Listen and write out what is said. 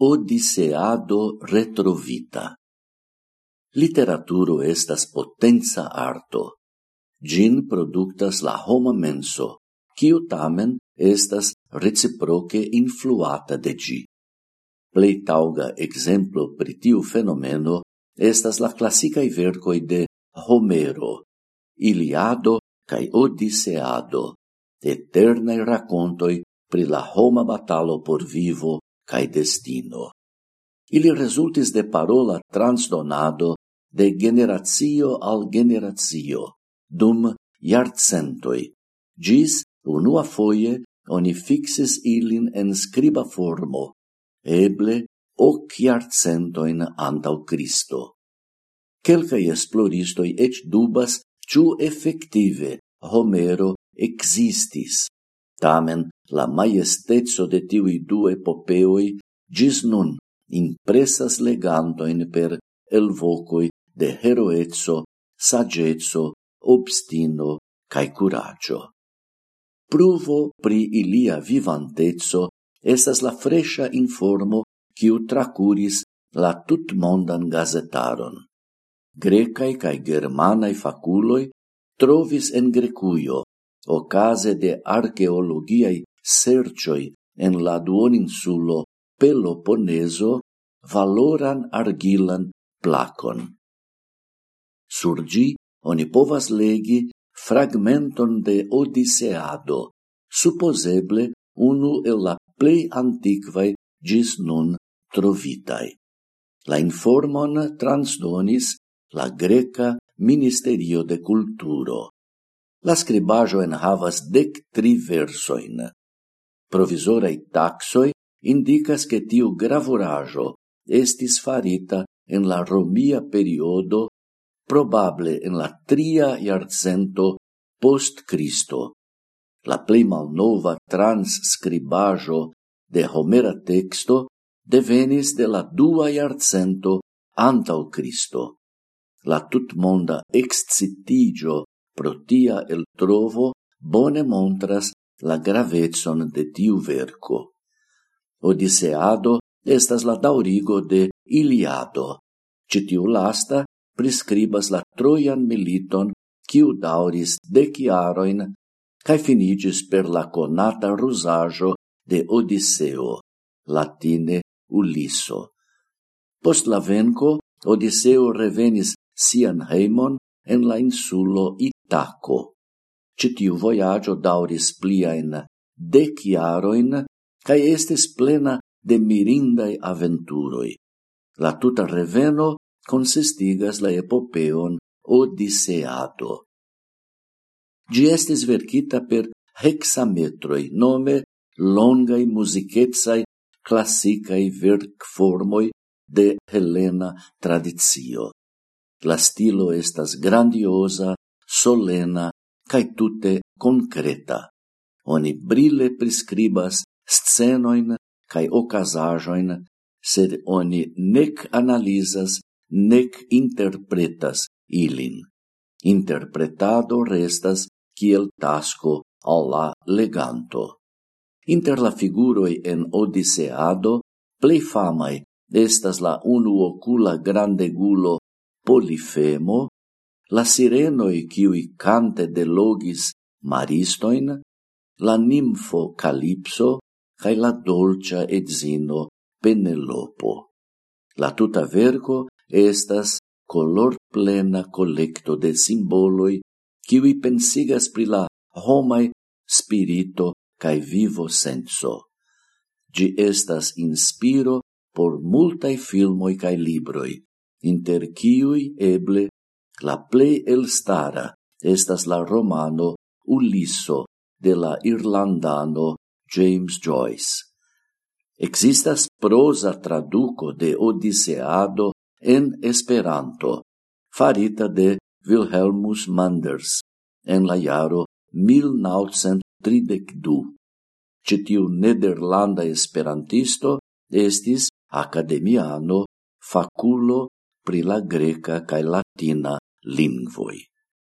Odiseado retrovita. Literaturo estas potenza arto. Gin productas la homa menso, kiu tamen estas reciproce influata de gi. Plei tauga exemplo pri tiu fenomeno estas la classicae vercoi de Homero, Iliado cae Odiseado, eternae racontoi pri la Roma batalo por vivo cae destino. Ili resultis de parola transdonado de generatio al generatio, dum iarcentoi, gis unua foie oni fixis ilin en scriba formo, eble hoc iarcentoin antau Cristo. Quelcae esploristoi ec dubas ciu effective Homero existis, Tamen la majestezzo de tiui du epopeoi gis nun impressas legantoin per elvocoi de heroezzo, sagezzo, obstino cae curaggio. Pruvo pri ilia vivantezzo estas la fresha informo quiu tracuris la tutmondan gazetaron. Grecae cae germanae faculoi trovis en Grecuio ocase de archeologiai sercioi en la duoninsulo Peloponeso valoran argilan placon. Surgi oni povas legi fragmenton de Odiseado, supposeble unu el la plei antiquae gis nun trovitai. La informon transdonis la greca Ministerio de Culturo. La scribajo en havas dec tri versoin. Provisorei taxoi indicas che tiu gravurajo estis farita en la romia periodo, probable en la tria iarcento post Cristo. La plei malnova transscribajo de Homera texto devenis de la dua iarcento antau Cristo. La tutmonda excitigio pro tia el trovo bone montras la gravetson de tiu verco. Odiseado estas la daurigo de Iliado. Citiu lasta prescribas la Troian militon, quiu dauris deciaroin, cae finigis per la conata rusajo de Odiseo, latine Ulisso. Post la venco, Odiseo revenis sian heimon en la insulo taco. Citiu voyaggio dauris pliaen dec iaroin, cae estis plena de mirindai aventuroi. La tuta reveno consistigas la epopeon Odisseato. Gi estis verkita per hexametroi, nome longai musicetsai classicai verkformoi de Helena tradizio. La stilo estas grandiosa, solena cae tute concreta. Oni brille prescribas scenoin cae ocasajoin, sed oni nec analizas, nec interpretas ilin. Interpretado restas kiel tasco alla leganto. Inter la figuroi en Odiseado, plei famai estas la unuocula grandegulo Polifemo, la sirenoi qui cante de logis maristoin, la nimfo Calipso cae la dolcia edzino Penelopo. La tuta verco estas color plena collecto de simboloi qui pensigas pri la homai spirito cae vivo senso. Gi estas inspiro por multae filmoi cae libroi, inter ciui eble La plei elstara estas la romano Ulisso de la irlandano James Joyce. Existas prosa traduco de Odiseado en Esperanto, farita de Wilhelmus Manders en la jaro 1932. Citiu nederlanda esperantisto estis academiano, faculo pri la greca cae latina lingvoj